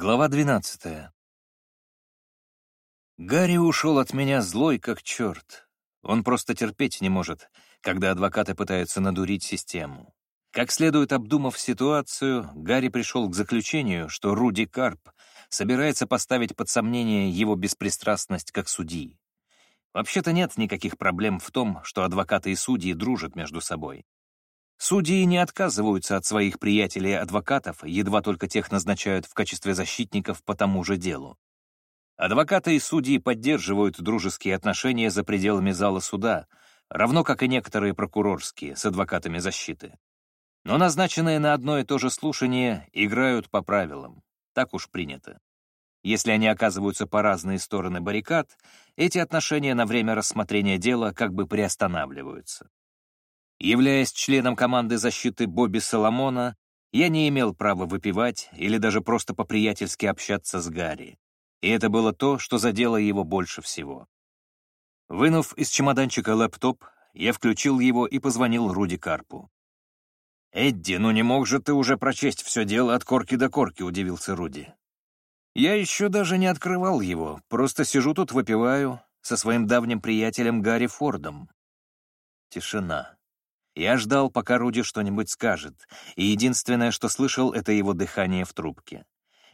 Глава 12 Гарри ушел от меня злой, как черт. Он просто терпеть не может, когда адвокаты пытаются надурить систему. Как следует обдумав ситуацию, Гарри пришел к заключению, что Руди Карп собирается поставить под сомнение его беспристрастность как судьи. Вообще-то нет никаких проблем в том, что адвокаты и судьи дружат между собой. Судьи не отказываются от своих приятелей-адвокатов, едва только тех назначают в качестве защитников по тому же делу. Адвокаты и судьи поддерживают дружеские отношения за пределами зала суда, равно как и некоторые прокурорские с адвокатами защиты. Но назначенные на одно и то же слушание играют по правилам. Так уж принято. Если они оказываются по разные стороны баррикад, эти отношения на время рассмотрения дела как бы приостанавливаются. Являясь членом команды защиты Бобби Соломона, я не имел права выпивать или даже просто по-приятельски общаться с Гарри. И это было то, что задело его больше всего. Вынув из чемоданчика лэптоп, я включил его и позвонил Руди Карпу. «Эдди, ну не мог же ты уже прочесть все дело от корки до корки», — удивился Руди. «Я еще даже не открывал его, просто сижу тут, выпиваю со своим давним приятелем Гарри Фордом». Тишина. Я ждал, пока Руди что-нибудь скажет, и единственное, что слышал, — это его дыхание в трубке.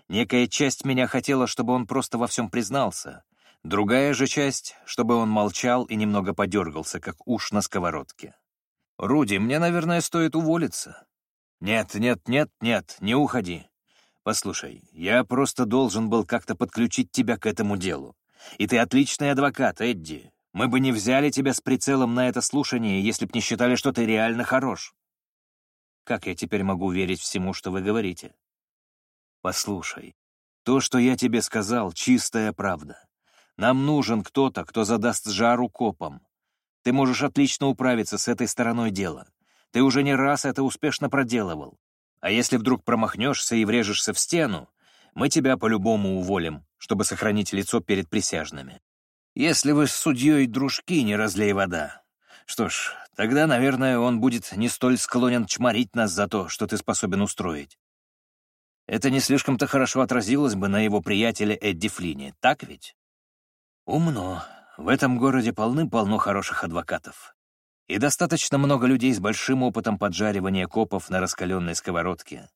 Некая часть меня хотела, чтобы он просто во всем признался. Другая же часть, чтобы он молчал и немного подергался, как уж на сковородке. «Руди, мне, наверное, стоит уволиться». «Нет, нет, нет, нет, не уходи. Послушай, я просто должен был как-то подключить тебя к этому делу. И ты отличный адвокат, Эдди. Мы бы не взяли тебя с прицелом на это слушание, если б не считали, что ты реально хорош. Как я теперь могу верить всему, что вы говорите? Послушай, то, что я тебе сказал, чистая правда. Нам нужен кто-то, кто задаст жару копам. Ты можешь отлично управиться с этой стороной дела. Ты уже не раз это успешно проделывал. А если вдруг промахнешься и врежешься в стену, мы тебя по-любому уволим, чтобы сохранить лицо перед присяжными. Если вы с судьей дружки, не разлей вода. Что ж, тогда, наверное, он будет не столь склонен чморить нас за то, что ты способен устроить. Это не слишком-то хорошо отразилось бы на его приятеле Эдди Флине, так ведь? Умно. В этом городе полным-полно хороших адвокатов. И достаточно много людей с большим опытом поджаривания копов на раскаленной сковородке.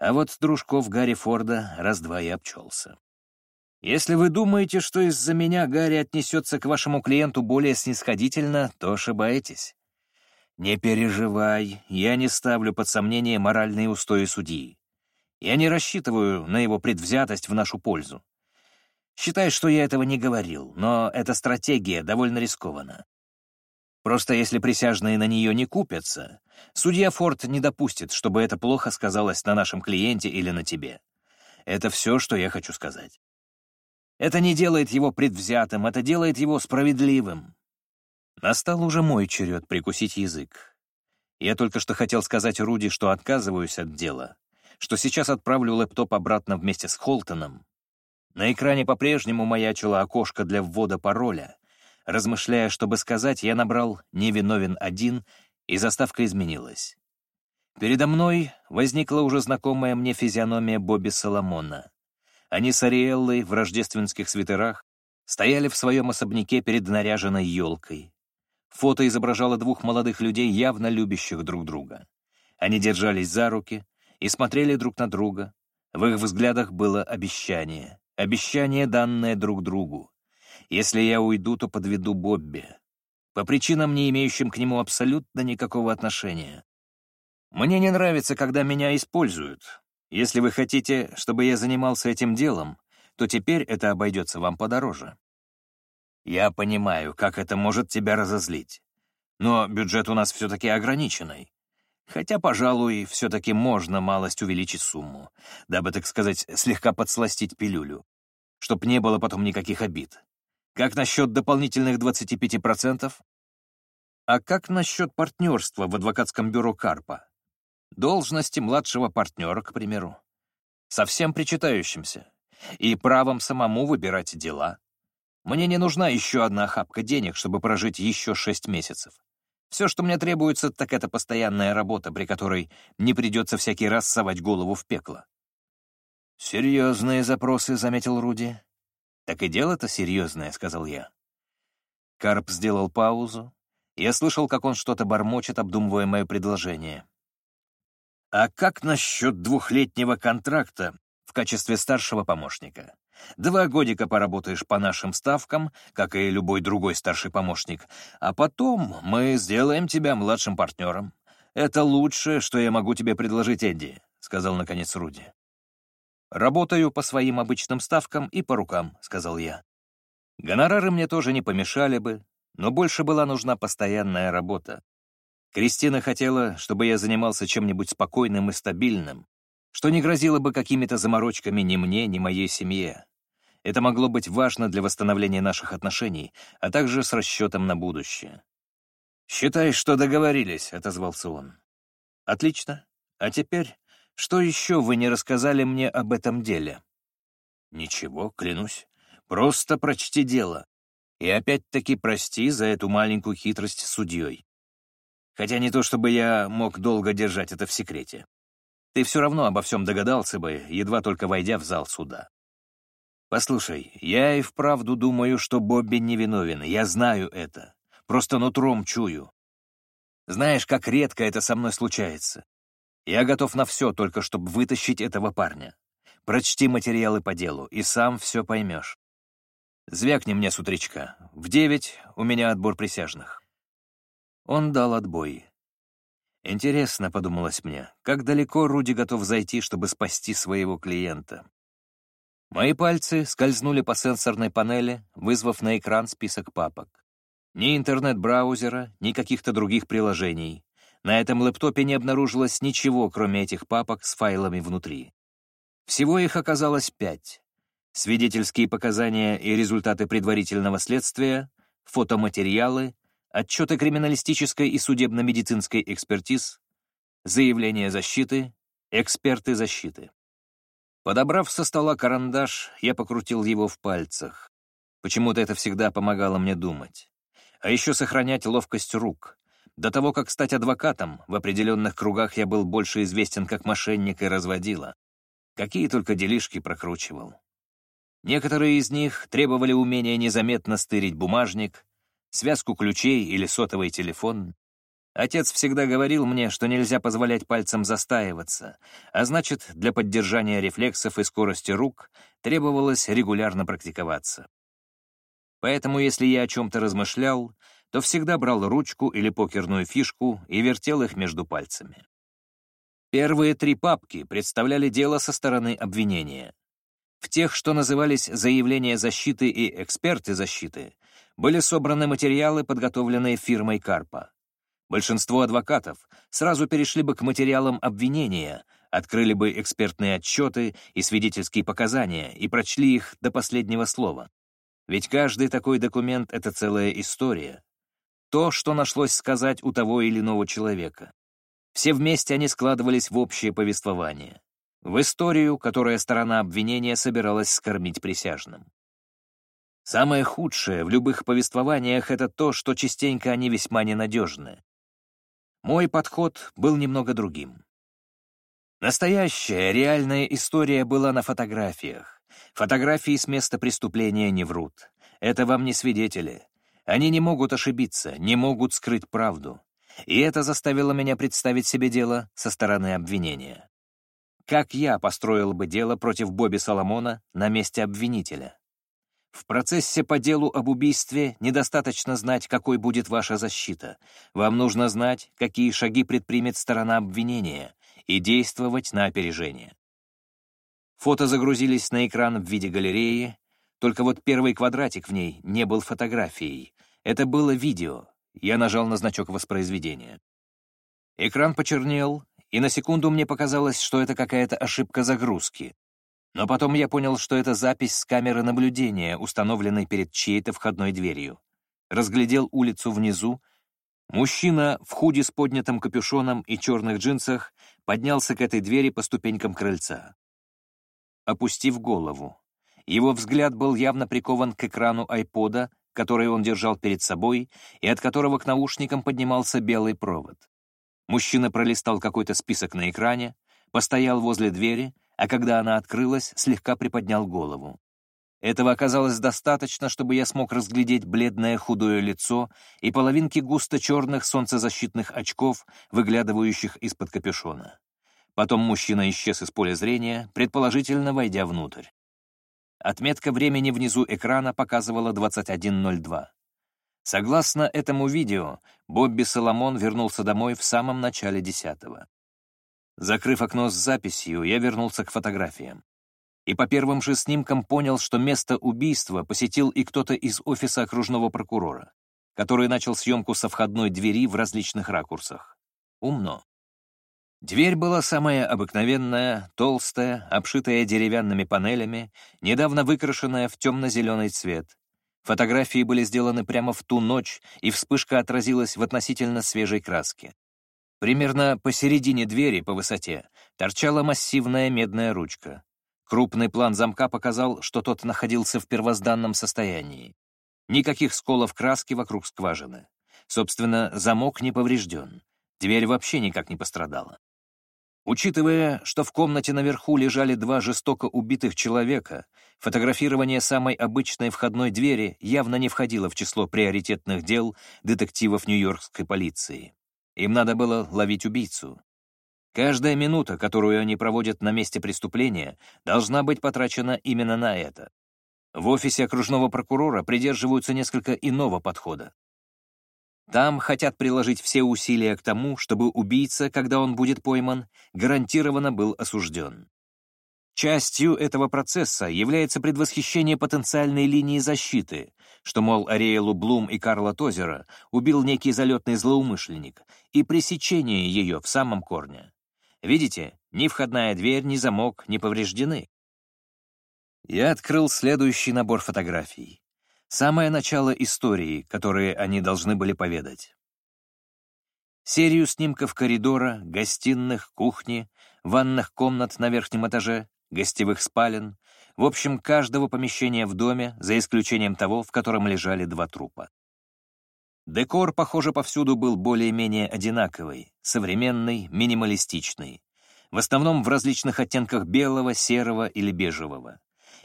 А вот дружков Гарри Форда раз-два и обчелся. Если вы думаете, что из-за меня Гарри отнесется к вашему клиенту более снисходительно, то ошибаетесь. Не переживай, я не ставлю под сомнение моральные устои судьи. Я не рассчитываю на его предвзятость в нашу пользу. Считай, что я этого не говорил, но эта стратегия довольно рискована. Просто если присяжные на нее не купятся, судья Форд не допустит, чтобы это плохо сказалось на нашем клиенте или на тебе. Это все, что я хочу сказать. Это не делает его предвзятым, это делает его справедливым. Настал уже мой черед прикусить язык. Я только что хотел сказать Руди, что отказываюсь от дела, что сейчас отправлю лэптоп обратно вместе с Холтоном. На экране по-прежнему маячило окошко для ввода пароля. Размышляя, чтобы сказать, я набрал «невиновен один», и заставка изменилась. Передо мной возникла уже знакомая мне физиономия Бобби Соломона. Они с Ариэллой в рождественских свитерах стояли в своем особняке перед наряженной елкой. Фото изображало двух молодых людей, явно любящих друг друга. Они держались за руки и смотрели друг на друга. В их взглядах было обещание. Обещание, данное друг другу. Если я уйду, то подведу Бобби. По причинам, не имеющим к нему абсолютно никакого отношения. Мне не нравится, когда меня используют, если вы хотите, чтобы я занимался этим делом, то теперь это обойдется вам подороже. Я понимаю, как это может тебя разозлить. Но бюджет у нас все-таки ограниченный. Хотя, пожалуй, все-таки можно малость увеличить сумму, дабы, так сказать, слегка подсластить пилюлю, чтоб не было потом никаких обид. Как насчет дополнительных 25%? А как насчет партнерства в адвокатском бюро Карпа? Должности младшего партнера, к примеру, совсем причитающимся, и правом самому выбирать дела. Мне не нужна еще одна охапка денег, чтобы прожить еще шесть месяцев. Все, что мне требуется, так это постоянная работа, при которой не придется всякий раз совать голову в пекло. «Серьезные запросы», — заметил Руди. «Так и дело-то серьезное», — сказал я. Карп сделал паузу. Я слышал, как он что-то бормочет, обдумывая мое предложение. «А как насчет двухлетнего контракта в качестве старшего помощника? Два годика поработаешь по нашим ставкам, как и любой другой старший помощник, а потом мы сделаем тебя младшим партнером. Это лучшее, что я могу тебе предложить, Эдди», — сказал наконец Руди. «Работаю по своим обычным ставкам и по рукам», — сказал я. Гонорары мне тоже не помешали бы, но больше была нужна постоянная работа. Кристина хотела, чтобы я занимался чем-нибудь спокойным и стабильным, что не грозило бы какими-то заморочками ни мне, ни моей семье. Это могло быть важно для восстановления наших отношений, а также с расчетом на будущее. «Считай, что договорились», — отозвался он. «Отлично. А теперь, что еще вы не рассказали мне об этом деле?» «Ничего, клянусь. Просто прочти дело. И опять-таки прости за эту маленькую хитрость судьей. Хотя не то чтобы я мог долго держать это в секрете. Ты все равно обо всем догадался бы, едва только войдя в зал суда. Послушай, я и вправду думаю, что Бобби невиновен, я знаю это. Просто нутром чую. Знаешь, как редко это со мной случается. Я готов на все, только чтобы вытащить этого парня. Прочти материалы по делу, и сам все поймешь. Звякни мне с утречка. В девять у меня отбор присяжных». Он дал отбой. Интересно, — подумалось мне, — как далеко Руди готов зайти, чтобы спасти своего клиента. Мои пальцы скользнули по сенсорной панели, вызвав на экран список папок. Ни интернет-браузера, ни каких-то других приложений. На этом лэптопе не обнаружилось ничего, кроме этих папок с файлами внутри. Всего их оказалось пять свидетельские показания и результаты предварительного следствия, фотоматериалы, отчеты криминалистической и судебно-медицинской экспертиз, заявления защиты, эксперты защиты. Подобрав со стола карандаш, я покрутил его в пальцах. Почему-то это всегда помогало мне думать. А еще сохранять ловкость рук. До того, как стать адвокатом, в определенных кругах я был больше известен как мошенник и разводила. Какие только делишки прокручивал. Некоторые из них требовали умения незаметно стырить бумажник, связку ключей или сотовый телефон. Отец всегда говорил мне, что нельзя позволять пальцам застаиваться, а значит, для поддержания рефлексов и скорости рук требовалось регулярно практиковаться. Поэтому, если я о чем-то размышлял, то всегда брал ручку или покерную фишку и вертел их между пальцами. Первые три папки представляли дело со стороны обвинения. В тех, что назывались «заявления защиты» и «эксперты защиты», были собраны материалы, подготовленные фирмой Карпа. Большинство адвокатов сразу перешли бы к материалам обвинения, открыли бы экспертные отчеты и свидетельские показания и прочли их до последнего слова. Ведь каждый такой документ — это целая история. То, что нашлось сказать у того или иного человека. Все вместе они складывались в общее повествование в историю, которая сторона обвинения собиралась скормить присяжным. Самое худшее в любых повествованиях — это то, что частенько они весьма ненадежны. Мой подход был немного другим. Настоящая, реальная история была на фотографиях. Фотографии с места преступления не врут. Это вам не свидетели. Они не могут ошибиться, не могут скрыть правду. И это заставило меня представить себе дело со стороны обвинения как я построил бы дело против Бобби Соломона на месте обвинителя. В процессе по делу об убийстве недостаточно знать, какой будет ваша защита. Вам нужно знать, какие шаги предпримет сторона обвинения, и действовать на опережение. Фото загрузились на экран в виде галереи, только вот первый квадратик в ней не был фотографией. Это было видео. Я нажал на значок воспроизведения. Экран почернел, и на секунду мне показалось, что это какая-то ошибка загрузки. Но потом я понял, что это запись с камеры наблюдения, установленной перед чьей-то входной дверью. Разглядел улицу внизу. Мужчина в худи с поднятым капюшоном и черных джинсах поднялся к этой двери по ступенькам крыльца. Опустив голову. Его взгляд был явно прикован к экрану айпода, который он держал перед собой, и от которого к наушникам поднимался белый провод. Мужчина пролистал какой-то список на экране, постоял возле двери, а когда она открылась, слегка приподнял голову. Этого оказалось достаточно, чтобы я смог разглядеть бледное худое лицо и половинки густо-черных солнцезащитных очков, выглядывающих из-под капюшона. Потом мужчина исчез из поля зрения, предположительно войдя внутрь. Отметка времени внизу экрана показывала 21.02. Согласно этому видео, Бобби Соломон вернулся домой в самом начале десятого. Закрыв окно с записью, я вернулся к фотографиям. И по первым же снимкам понял, что место убийства посетил и кто-то из офиса окружного прокурора, который начал съемку со входной двери в различных ракурсах. Умно. Дверь была самая обыкновенная, толстая, обшитая деревянными панелями, недавно выкрашенная в темно-зеленый цвет. Фотографии были сделаны прямо в ту ночь, и вспышка отразилась в относительно свежей краске. Примерно посередине двери по высоте торчала массивная медная ручка. Крупный план замка показал, что тот находился в первозданном состоянии. Никаких сколов краски вокруг скважины. Собственно, замок не поврежден. Дверь вообще никак не пострадала. Учитывая, что в комнате наверху лежали два жестоко убитых человека, фотографирование самой обычной входной двери явно не входило в число приоритетных дел детективов нью-йоркской полиции. Им надо было ловить убийцу. Каждая минута, которую они проводят на месте преступления, должна быть потрачена именно на это. В офисе окружного прокурора придерживаются несколько иного подхода. Там хотят приложить все усилия к тому, чтобы убийца, когда он будет пойман, гарантированно был осужден. Частью этого процесса является предвосхищение потенциальной линии защиты, что, мол, Ариэлу Блум и Карла Тозера убил некий залетный злоумышленник, и пресечение ее в самом корне. Видите, ни входная дверь, ни замок не повреждены. Я открыл следующий набор фотографий. Самое начало истории, которые они должны были поведать. Серию снимков коридора, гостиных, кухни, ванных комнат на верхнем этаже, гостевых спален, в общем, каждого помещения в доме, за исключением того, в котором лежали два трупа. Декор, похоже, повсюду был более-менее одинаковый, современный, минималистичный, в основном в различных оттенках белого, серого или бежевого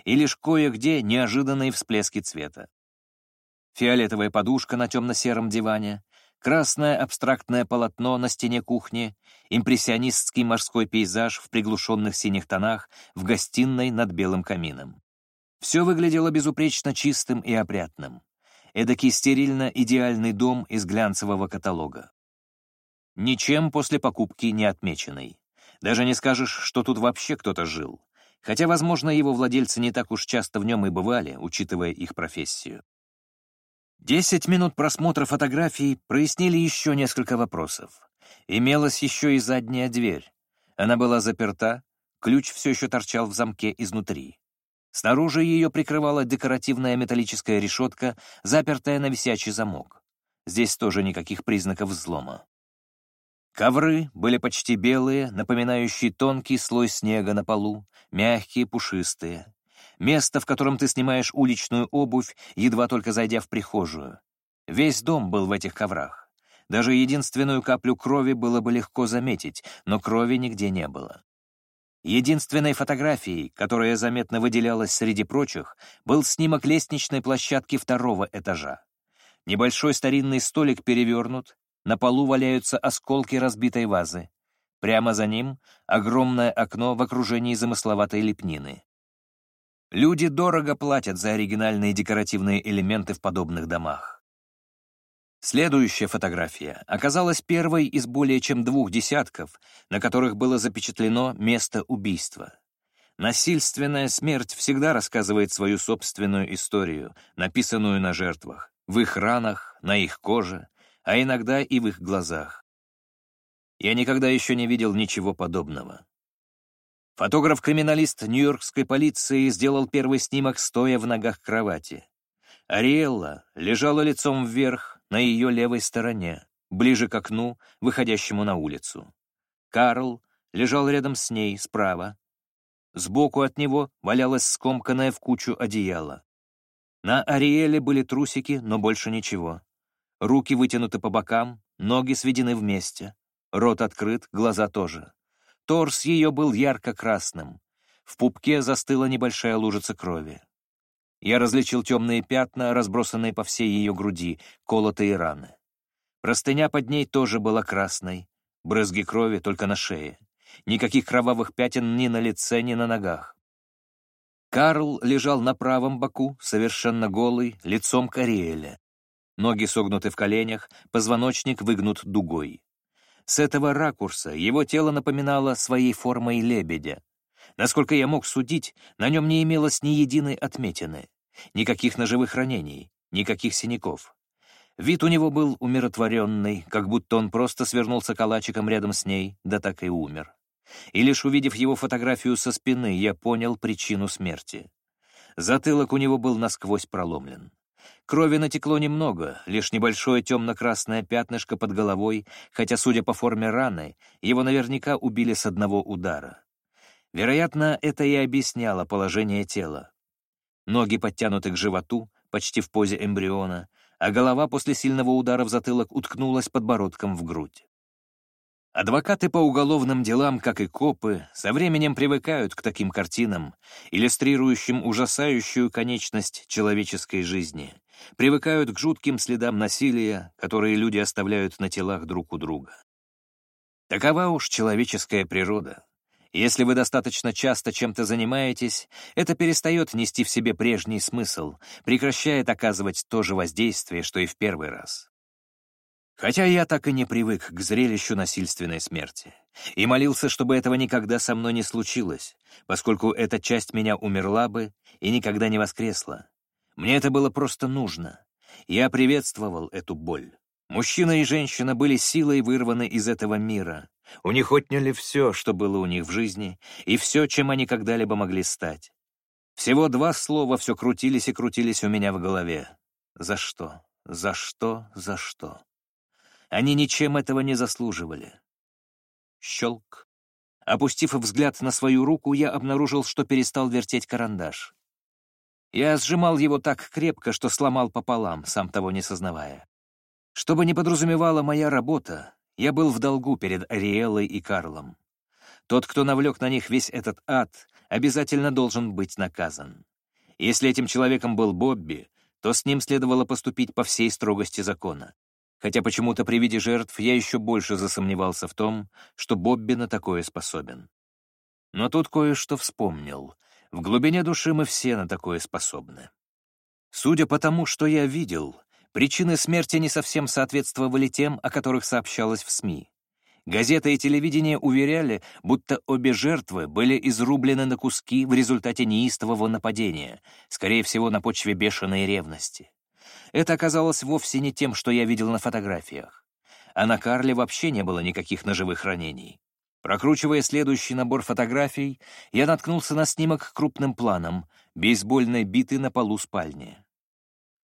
и лишь кое-где неожиданные всплески цвета. Фиолетовая подушка на темно-сером диване, красное абстрактное полотно на стене кухни, импрессионистский морской пейзаж в приглушенных синих тонах в гостиной над белым камином. Все выглядело безупречно чистым и опрятным. Эдакий стерильно-идеальный дом из глянцевого каталога. Ничем после покупки не отмеченный. Даже не скажешь, что тут вообще кто-то жил хотя, возможно, его владельцы не так уж часто в нем и бывали, учитывая их профессию. Десять минут просмотра фотографий прояснили еще несколько вопросов. Имелась еще и задняя дверь. Она была заперта, ключ все еще торчал в замке изнутри. Снаружи ее прикрывала декоративная металлическая решетка, запертая на висячий замок. Здесь тоже никаких признаков взлома. Ковры были почти белые, напоминающие тонкий слой снега на полу, мягкие, пушистые. Место, в котором ты снимаешь уличную обувь, едва только зайдя в прихожую. Весь дом был в этих коврах. Даже единственную каплю крови было бы легко заметить, но крови нигде не было. Единственной фотографией, которая заметно выделялась среди прочих, был снимок лестничной площадки второго этажа. Небольшой старинный столик перевернут, на полу валяются осколки разбитой вазы. Прямо за ним — огромное окно в окружении замысловатой лепнины. Люди дорого платят за оригинальные декоративные элементы в подобных домах. Следующая фотография оказалась первой из более чем двух десятков, на которых было запечатлено место убийства. Насильственная смерть всегда рассказывает свою собственную историю, написанную на жертвах, в их ранах, на их коже, а иногда и в их глазах. Я никогда еще не видел ничего подобного. Фотограф-криминалист нью-йоркской полиции сделал первый снимок, стоя в ногах кровати. Ариэлла лежала лицом вверх на ее левой стороне, ближе к окну, выходящему на улицу. Карл лежал рядом с ней, справа. Сбоку от него валялась скомканная в кучу одеяло. На Ариэле были трусики, но больше ничего. Руки вытянуты по бокам, ноги сведены вместе. Рот открыт, глаза тоже. Торс ее был ярко-красным. В пупке застыла небольшая лужица крови. Я различил темные пятна, разбросанные по всей ее груди, колотые раны. Простыня под ней тоже была красной, брызги крови только на шее. Никаких кровавых пятен ни на лице, ни на ногах. Карл лежал на правом боку, совершенно голый, лицом к Ариэле. Ноги согнуты в коленях, позвоночник выгнут дугой. С этого ракурса его тело напоминало своей формой лебедя. Насколько я мог судить, на нем не имелось ни единой отметины, никаких ножевых ранений, никаких синяков. Вид у него был умиротворенный, как будто он просто свернулся калачиком рядом с ней, да так и умер и лишь увидев его фотографию со спины, я понял причину смерти. Затылок у него был насквозь проломлен. Крови натекло немного, лишь небольшое темно-красное пятнышко под головой, хотя, судя по форме раны, его наверняка убили с одного удара. Вероятно, это и объясняло положение тела. Ноги подтянуты к животу, почти в позе эмбриона, а голова после сильного удара в затылок уткнулась подбородком в грудь. Адвокаты по уголовным делам, как и копы, со временем привыкают к таким картинам, иллюстрирующим ужасающую конечность человеческой жизни, привыкают к жутким следам насилия, которые люди оставляют на телах друг у друга. Такова уж человеческая природа. Если вы достаточно часто чем-то занимаетесь, это перестает нести в себе прежний смысл, прекращает оказывать то же воздействие, что и в первый раз. Хотя я так и не привык к зрелищу насильственной смерти и молился, чтобы этого никогда со мной не случилось, поскольку эта часть меня умерла бы и никогда не воскресла. Мне это было просто нужно. Я приветствовал эту боль. Мужчина и женщина были силой вырваны из этого мира. У них отняли все, что было у них в жизни, и все, чем они когда-либо могли стать. Всего два слова все крутились и крутились у меня в голове. За что? За что? За что? Они ничем этого не заслуживали. Щелк. Опустив взгляд на свою руку, я обнаружил, что перестал вертеть карандаш. Я сжимал его так крепко, что сломал пополам, сам того не сознавая. Что бы ни подразумевала моя работа, я был в долгу перед Ариэлой и Карлом. Тот, кто навлек на них весь этот ад, обязательно должен быть наказан. Если этим человеком был Бобби, то с ним следовало поступить по всей строгости закона хотя почему-то при виде жертв я еще больше засомневался в том, что Бобби на такое способен. Но тут кое-что вспомнил. В глубине души мы все на такое способны. Судя по тому, что я видел, причины смерти не совсем соответствовали тем, о которых сообщалось в СМИ. Газеты и телевидение уверяли, будто обе жертвы были изрублены на куски в результате неистового нападения, скорее всего, на почве бешеной ревности. Это оказалось вовсе не тем, что я видел на фотографиях. А на Карле вообще не было никаких ножевых ранений. Прокручивая следующий набор фотографий, я наткнулся на снимок крупным планом, бейсбольной биты на полу спальни.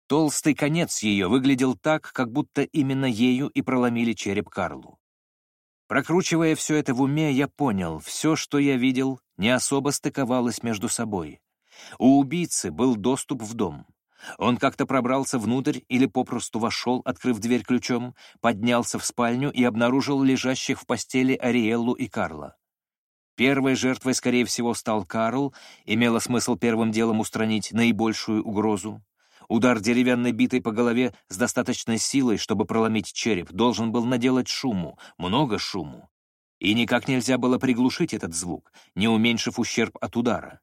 Толстый конец ее выглядел так, как будто именно ею и проломили череп Карлу. Прокручивая все это в уме, я понял, все, что я видел, не особо стыковалось между собой. У убийцы был доступ в дом. Он как-то пробрался внутрь или попросту вошел, открыв дверь ключом, поднялся в спальню и обнаружил лежащих в постели Ариэллу и Карла. Первой жертвой, скорее всего, стал Карл, имело смысл первым делом устранить наибольшую угрозу. Удар деревянной битой по голове с достаточной силой, чтобы проломить череп, должен был наделать шуму, много шуму. И никак нельзя было приглушить этот звук, не уменьшив ущерб от удара.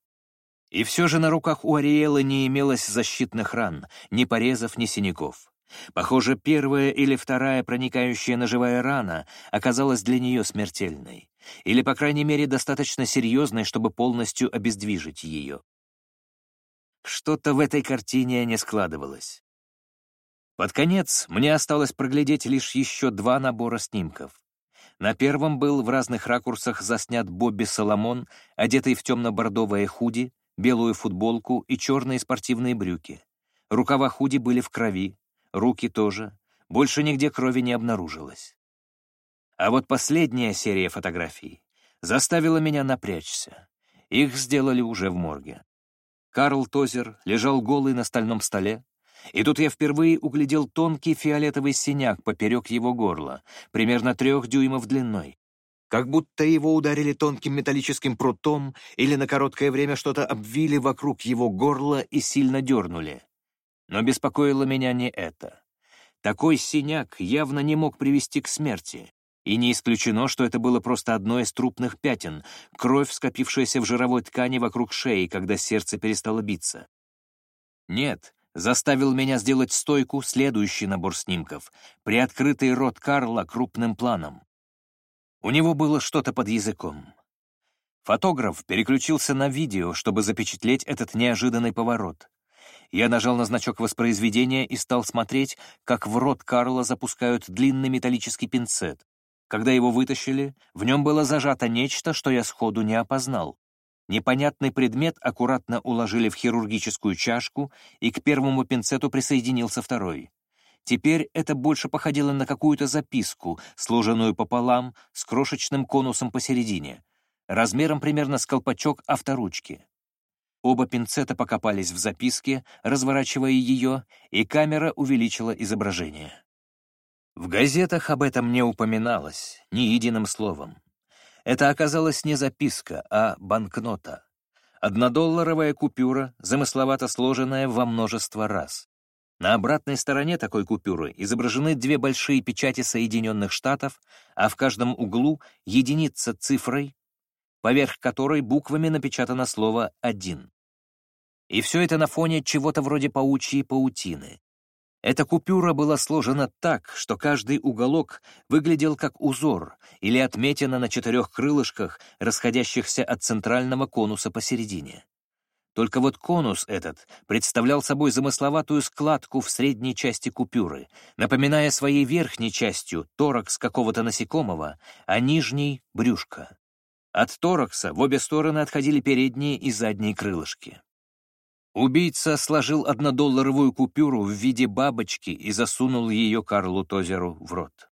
И все же на руках у Ариэлы не имелось защитных ран, ни порезов, ни синяков. Похоже, первая или вторая проникающая ножевая рана оказалась для нее смертельной, или, по крайней мере, достаточно серьезной, чтобы полностью обездвижить ее. Что-то в этой картине не складывалось. Под конец мне осталось проглядеть лишь еще два набора снимков. На первом был в разных ракурсах заснят Бобби Соломон, одетый в темно-бордовое худи, белую футболку и черные спортивные брюки. Рукава худи были в крови, руки тоже. Больше нигде крови не обнаружилось. А вот последняя серия фотографий заставила меня напрячься. Их сделали уже в морге. Карл Тозер лежал голый на стальном столе, и тут я впервые углядел тонкий фиолетовый синяк поперек его горла, примерно трех дюймов длиной. Как будто его ударили тонким металлическим прутом или на короткое время что-то обвили вокруг его горла и сильно дернули. Но беспокоило меня не это. Такой синяк явно не мог привести к смерти. И не исключено, что это было просто одно из трупных пятен, кровь, скопившаяся в жировой ткани вокруг шеи, когда сердце перестало биться. Нет, заставил меня сделать стойку следующий набор снимков, приоткрытый рот Карла крупным планом. У него было что-то под языком. Фотограф переключился на видео, чтобы запечатлеть этот неожиданный поворот. Я нажал на значок воспроизведения и стал смотреть, как в рот Карла запускают длинный металлический пинцет. Когда его вытащили, в нем было зажато нечто, что я сходу не опознал. Непонятный предмет аккуратно уложили в хирургическую чашку, и к первому пинцету присоединился второй. Теперь это больше походило на какую-то записку, сложенную пополам, с крошечным конусом посередине, размером примерно с колпачок авторучки. Оба пинцета покопались в записке, разворачивая ее, и камера увеличила изображение. В газетах об этом не упоминалось, ни единым словом. Это оказалась не записка, а банкнота. Однодолларовая купюра, замысловато сложенная во множество раз. На обратной стороне такой купюры изображены две большие печати Соединенных Штатов, а в каждом углу — единица цифрой, поверх которой буквами напечатано слово «один». И все это на фоне чего-то вроде паучьей паутины. Эта купюра была сложена так, что каждый уголок выглядел как узор или отметина на четырех крылышках, расходящихся от центрального конуса посередине. Только вот конус этот представлял собой замысловатую складку в средней части купюры, напоминая своей верхней частью торакс какого-то насекомого, а нижней — брюшко. От торакса в обе стороны отходили передние и задние крылышки. Убийца сложил однодолларовую купюру в виде бабочки и засунул ее Карлу Тозеру в рот.